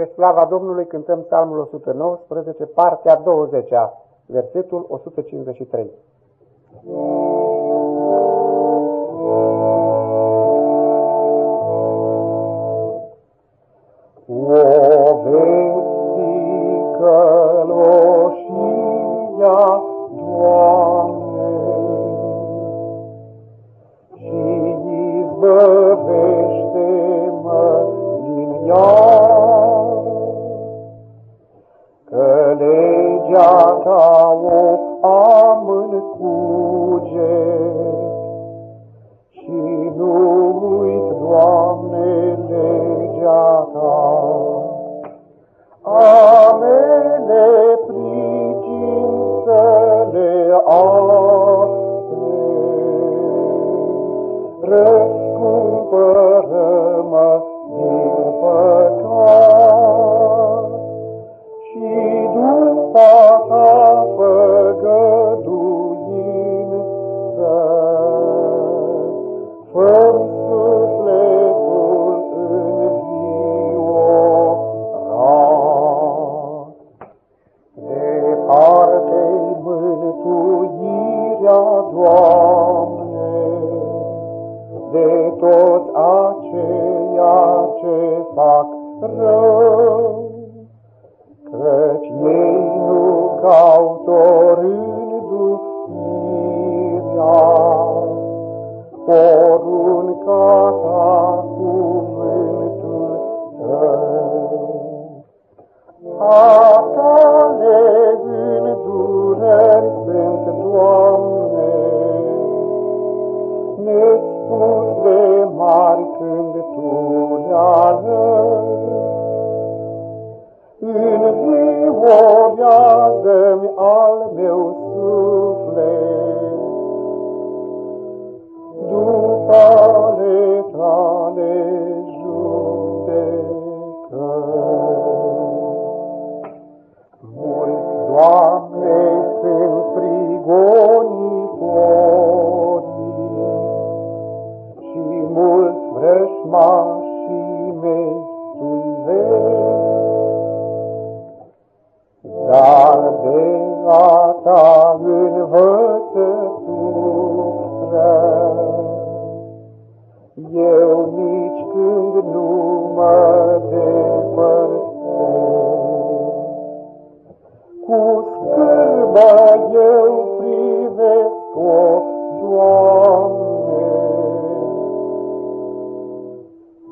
Pe slava Domnului cântăm psalmul 119, partea 20 -a, versetul 153. O vestică loșia, Doamne, și izbăvește-mă legea ta o am în cuget și nu uit, Doamne, legea ta. Amele pricințele are, răscumpără-mă mântuirea, Doamne, de tot aceia ce fac rău. Căci ei nu caută rânduirea, porunca ta cuvântul tău. A Înviorează-mi al meu suflet, după ale tale judecă. Mulți, Doamne, sunt prigonitori și mulți vrăjmașii dar de a ta învățătură, eu nici când nu mă depărtez. Cu scârbă eu privesc-o, Doamne,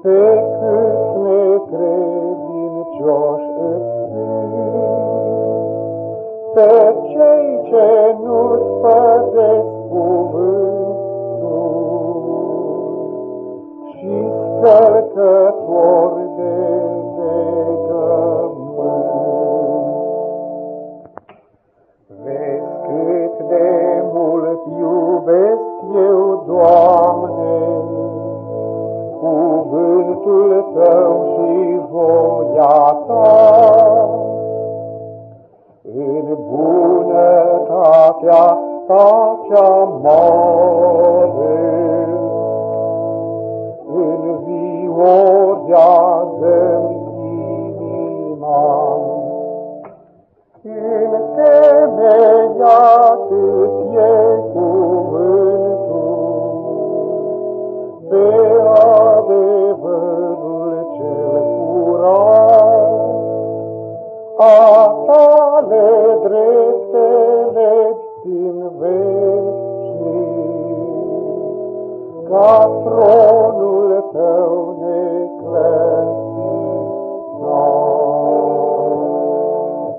pe cât necredincioși iubesc eu, Doamne, cuvântul Tău și voia Ta în bunătatea ta cea mare. Înviorează-mi a tale drepte din veșnic, ca tronul tău